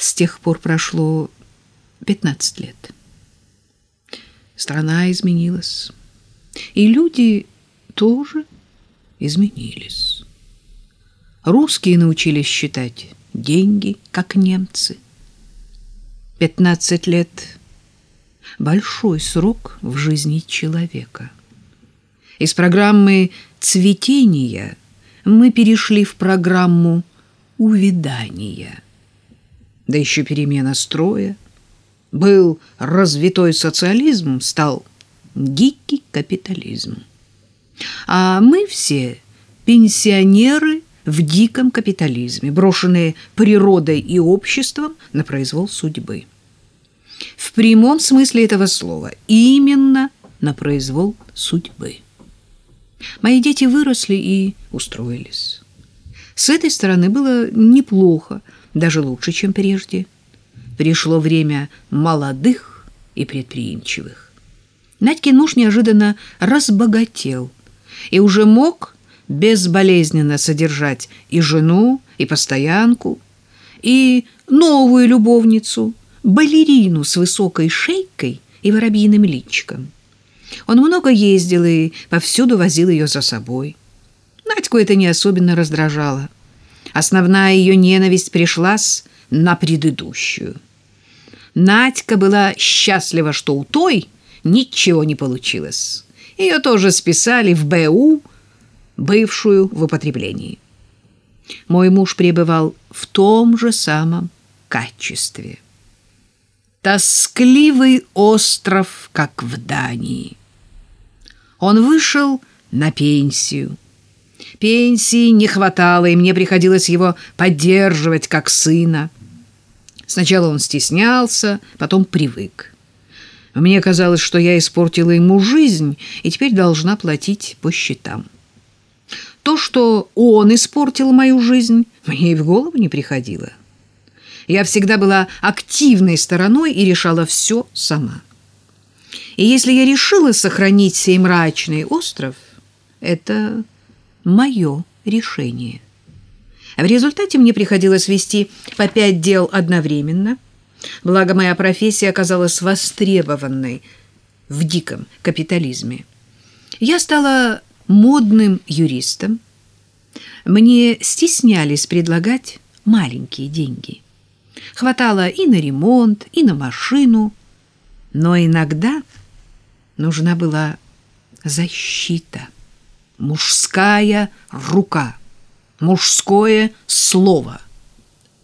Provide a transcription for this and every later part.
С тех пор прошло 15 лет. Страна изменилась, и люди тоже изменились. Русские научились считать деньги, как немцы. 15 лет — большой срок в жизни человека. Из программы цветения мы перешли в программу увядания. Да еще перемена строя. Был развитой социализм, стал дикий капитализм. А мы все пенсионеры в диком капитализме, брошенные природой и обществом на произвол судьбы. В прямом смысле этого слова, именно на произвол судьбы. Мои дети выросли и устроились. С этой стороны было неплохо, даже лучше, чем прежде. Пришло время молодых и предприимчивых. Надькин муж неожиданно разбогател и уже мог безболезненно содержать и жену, и постоянку, и новую любовницу, балерину с высокой шейкой и воробьиным личиком. Он много ездил и повсюду возил ее за собой. Надьку это не особенно раздражало. Основная ее ненависть пришлась на предыдущую. Надька была счастлива, что у той ничего не получилось. Ее тоже списали в БУ, бывшую в употреблении. Мой муж пребывал в том же самом качестве. Тоскливый остров, как в Дании. Он вышел на пенсию. Пенсии не хватало, и мне приходилось его поддерживать как сына. Сначала он стеснялся, потом привык. Мне казалось, что я испортила ему жизнь и теперь должна платить по счетам. То, что он испортил мою жизнь, мне и в голову не приходило. Я всегда была активной стороной и решала все сама. И если я решила сохранить сей мрачный остров, это мое решение. В результате мне приходилось вести по пять дел одновременно – Благо, моя профессия оказалась востребованной в диком капитализме. Я стала модным юристом. Мне стеснялись предлагать маленькие деньги. Хватало и на ремонт, и на машину. Но иногда нужна была защита, мужская рука, мужское слово.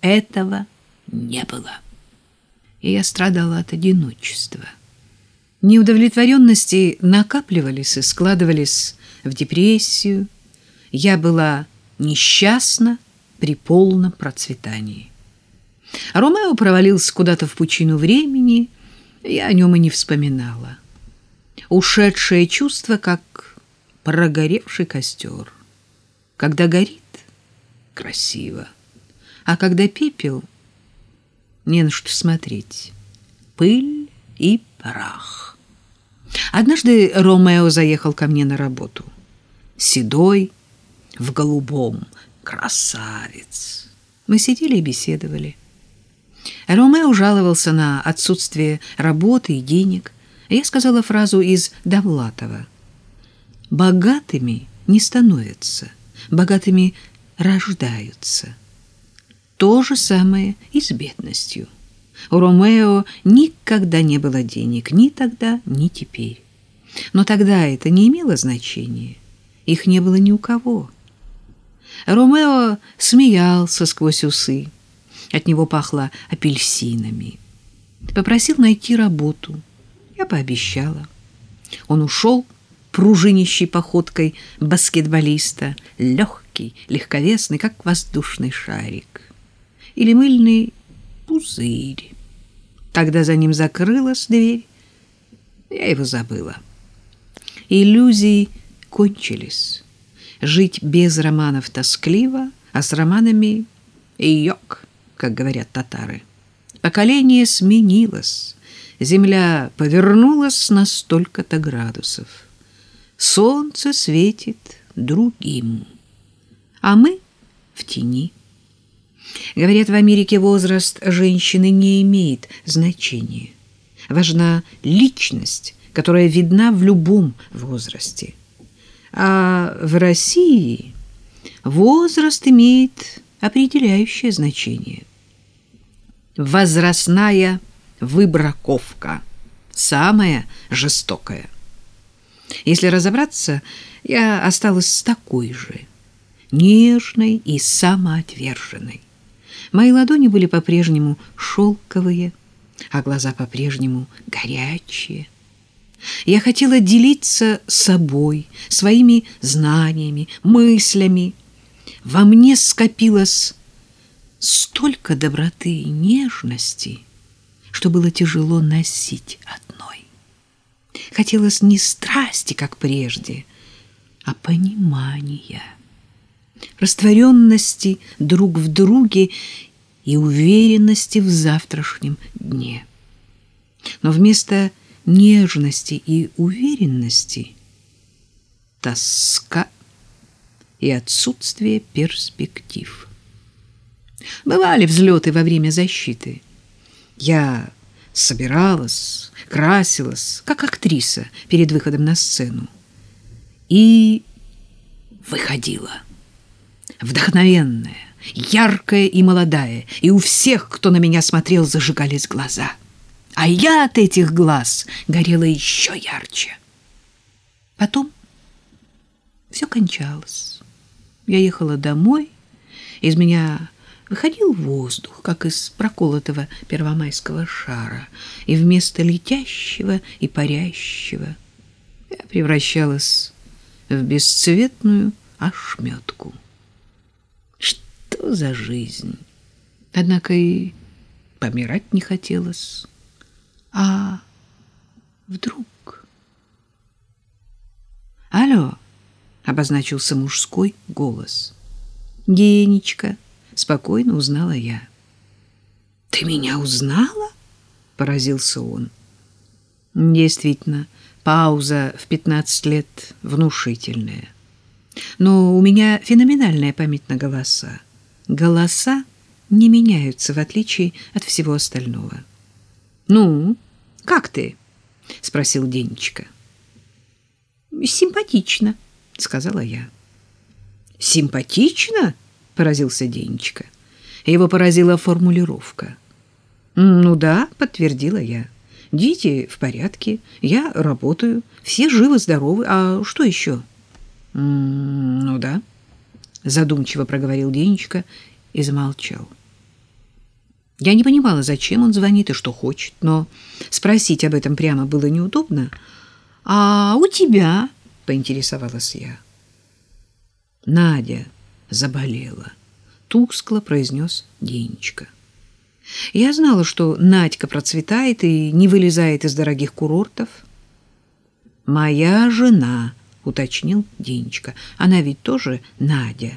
Этого не было и я страдала от одиночества. Неудовлетворенности накапливались и складывались в депрессию. Я была несчастна при полном процветании. Ромео провалился куда-то в пучину времени, я о нем и не вспоминала. Ушедшее чувство, как прогоревший костер. Когда горит — красиво, а когда пепел — не на что смотреть. Пыль и прах. Однажды Ромео заехал ко мне на работу. Седой, в голубом, красавец. Мы сидели и беседовали. Ромео жаловался на отсутствие работы и денег. Я сказала фразу из Довлатова. «Богатыми не становятся, богатыми рождаются». То же самое и с бедностью. У Ромео никогда не было денег, ни тогда, ни теперь. Но тогда это не имело значения. Их не было ни у кого. Ромео смеялся сквозь усы. От него пахло апельсинами. Попросил найти работу. Я пообещала. Он ушел пружинищей походкой баскетболиста, легкий, легковесный, как воздушный шарик или мыльный пузырь. Когда за ним закрылась дверь, я его забыла. Иллюзии кончились. Жить без романов тоскливо, а с романами йог, как говорят татары. Поколение сменилось. Земля повернулась на столько-то градусов. Солнце светит другим, а мы в тени. Говорят, в Америке возраст женщины не имеет значения. Важна личность, которая видна в любом возрасте. А в России возраст имеет определяющее значение. Возрастная выбраковка самая жестокая. Если разобраться, я осталась такой же, нежной и самоотверженной. Мои ладони были по-прежнему шелковые, а глаза по-прежнему горячие. Я хотела делиться собой, своими знаниями, мыслями. Во мне скопилось столько доброты и нежности, что было тяжело носить одной. Хотелось не страсти, как прежде, а понимания, растворенности друг в друге и уверенности в завтрашнем дне. Но вместо нежности и уверенности тоска и отсутствие перспектив. Бывали взлеты во время защиты. Я собиралась, красилась, как актриса перед выходом на сцену. И выходила. Вдохновенная, яркая и молодая, и у всех, кто на меня смотрел, зажигались глаза. А я от этих глаз горела еще ярче. Потом все кончалось. Я ехала домой, из меня выходил воздух, как из проколотого первомайского шара, и вместо летящего и парящего я превращалась в бесцветную ошметку что за жизнь? Однако и помирать не хотелось. А вдруг... «Алло!» — обозначился мужской голос. «Денечка!» — спокойно узнала я. «Ты меня узнала?» — поразился он. Действительно, пауза в пятнадцать лет внушительная. Но у меня феноменальная память на голоса голоса не меняются, в отличие от всего остального. «Ну, как ты?» — спросил Денечка. «Симпатично», — сказала я. «Симпатично?» — поразился Денечка. Его поразила формулировка. «Ну да», — подтвердила я. «Дети в порядке, я работаю, все живы-здоровы. А что еще?» «Ну да», задумчиво проговорил Денечка и замолчал. Я не понимала, зачем он звонит и что хочет, но спросить об этом прямо было неудобно. «А у тебя?» — поинтересовалась я. «Надя заболела», — тускло произнес Денечка. Я знала, что Надька процветает и не вылезает из дорогих курортов. «Моя жена», — уточнил Денечка. «Она ведь тоже Надя».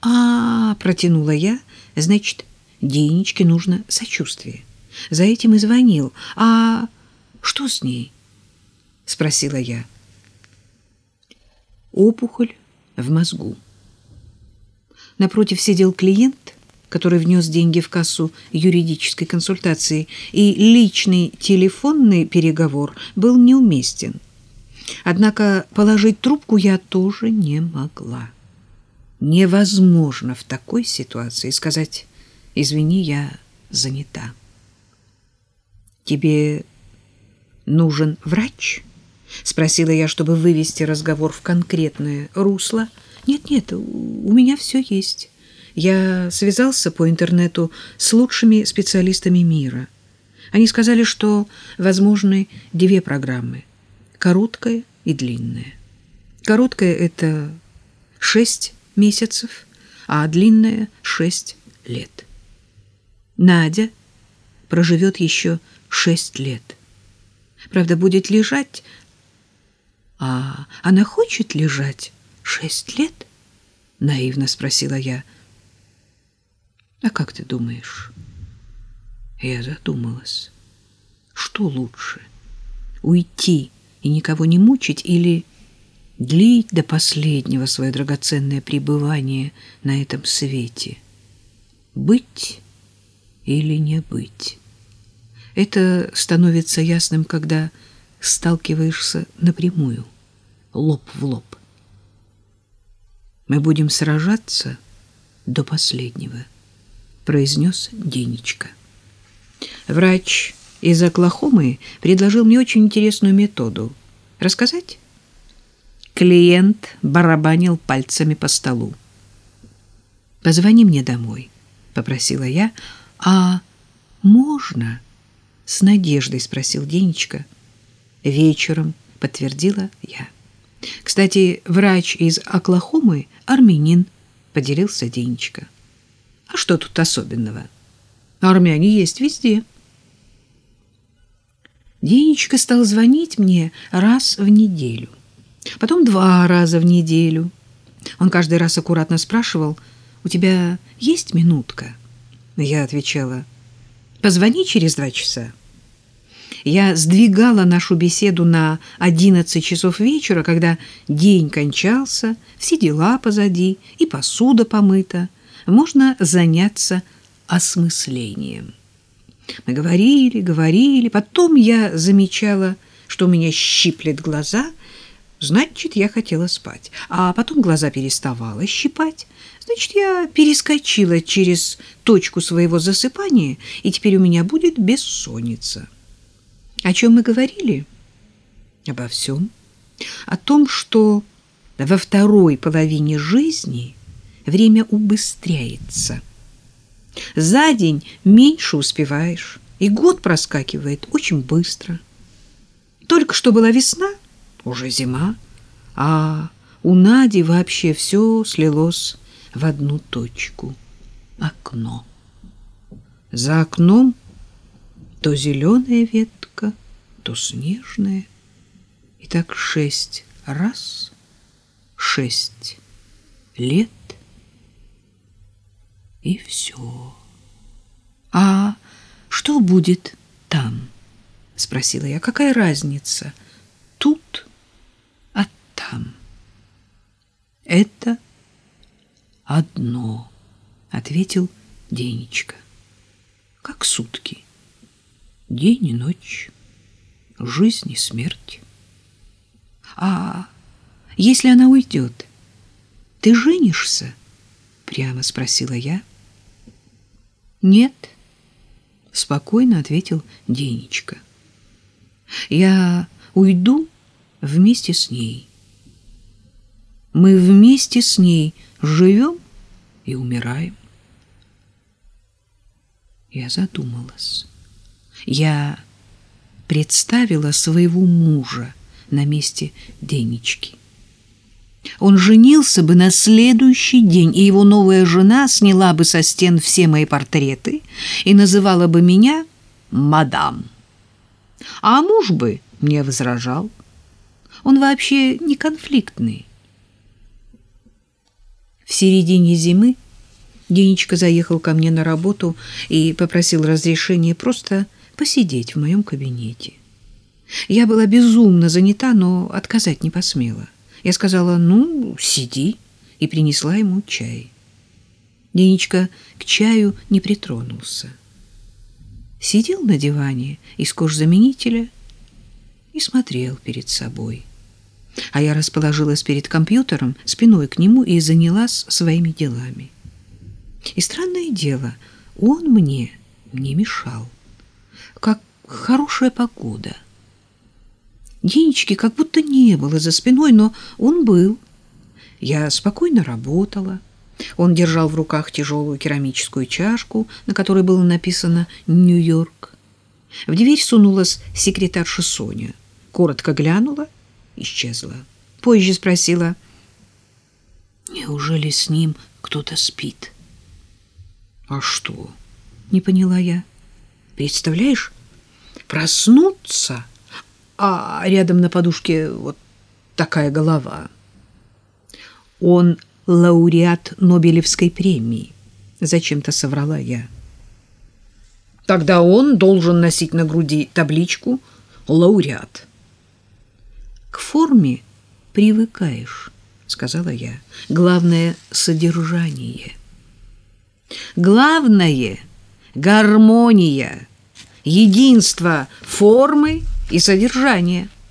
«А, — протянула я, — значит, Денечке нужно сочувствие. За этим и звонил. А что с ней?» — спросила я. Опухоль в мозгу. Напротив сидел клиент, который внес деньги в кассу юридической консультации, и личный телефонный переговор был неуместен. Однако положить трубку я тоже не могла. Невозможно в такой ситуации сказать «извини, я занята». «Тебе нужен врач?» — спросила я, чтобы вывести разговор в конкретное русло. «Нет-нет, у меня все есть. Я связался по интернету с лучшими специалистами мира. Они сказали, что возможны две программы — короткое и длинное. Короткое — это шесть месяцев, а длинное — шесть лет. Надя проживет еще шесть лет. Правда, будет лежать... А она хочет лежать шесть лет? Наивно спросила я. А как ты думаешь? Я задумалась. Что лучше? Уйти и никого не мучить или длить до последнего свое драгоценное пребывание на этом свете. Быть или не быть? Это становится ясным, когда сталкиваешься напрямую, лоб в лоб. Мы будем сражаться до последнего, произнес Денечка. Врач из Оклахомы предложил мне очень интересную методу. Рассказать? Клиент барабанил пальцами по столу. «Позвони мне домой», — попросила я. «А можно?» — с надеждой спросил Денечка. «Вечером», — подтвердила я. «Кстати, врач из Оклахомы — армянин», — поделился Денечка. «А что тут особенного? Армяне есть везде». Денечка стал звонить мне раз в неделю, потом два раза в неделю. Он каждый раз аккуратно спрашивал, «У тебя есть минутка?» Я отвечала, «Позвони через два часа». Я сдвигала нашу беседу на 11 часов вечера, когда день кончался, все дела позади и посуда помыта. Можно заняться осмыслением. Мы говорили, говорили, потом я замечала, что у меня щиплет глаза, значит, я хотела спать. А потом глаза переставала щипать, значит, я перескочила через точку своего засыпания, и теперь у меня будет бессонница. О чем мы говорили? Обо всем. О том, что во второй половине жизни время убыстряется – за день меньше успеваешь, и год проскакивает очень быстро. Только что была весна, уже зима, а у Нади вообще все слилось в одну точку — окно. За окном то зеленая ветка, то снежная. И так шесть раз, шесть лет — и все. А что будет там? спросила я. Какая разница тут, а там? Это одно, ответил Денечка. Как сутки. День и ночь. Жизнь и смерть. А если она уйдет, ты женишься? Прямо спросила я. Нет, спокойно ответил Денечка. Я уйду вместе с ней. Мы вместе с ней живем и умираем. Я задумалась. Я представила своего мужа на месте Денечки. Он женился бы на следующий день, и его новая жена сняла бы со стен все мои портреты и называла бы меня мадам. А муж бы мне возражал. Он вообще не конфликтный. В середине зимы Денечка заехал ко мне на работу и попросил разрешения просто посидеть в моем кабинете. Я была безумно занята, но отказать не посмела. Я сказала, ну, сиди, и принесла ему чай. Денечка к чаю не притронулся. Сидел на диване из кожзаменителя и смотрел перед собой. А я расположилась перед компьютером, спиной к нему и занялась своими делами. И странное дело, он мне не мешал, хорошая погода — Денечки как будто не было за спиной, но он был. Я спокойно работала. Он держал в руках тяжелую керамическую чашку, на которой было написано «Нью-Йорк». В дверь сунулась секретарша Соня. Коротко глянула, исчезла. Позже спросила, «Неужели с ним кто-то спит?» «А что?» — не поняла я. «Представляешь, проснуться...» а рядом на подушке вот такая голова. Он лауреат Нобелевской премии. Зачем-то соврала я. Тогда он должен носить на груди табличку «Лауреат». К форме привыкаешь, сказала я. Главное — содержание. Главное – гармония, единство формы и содержания –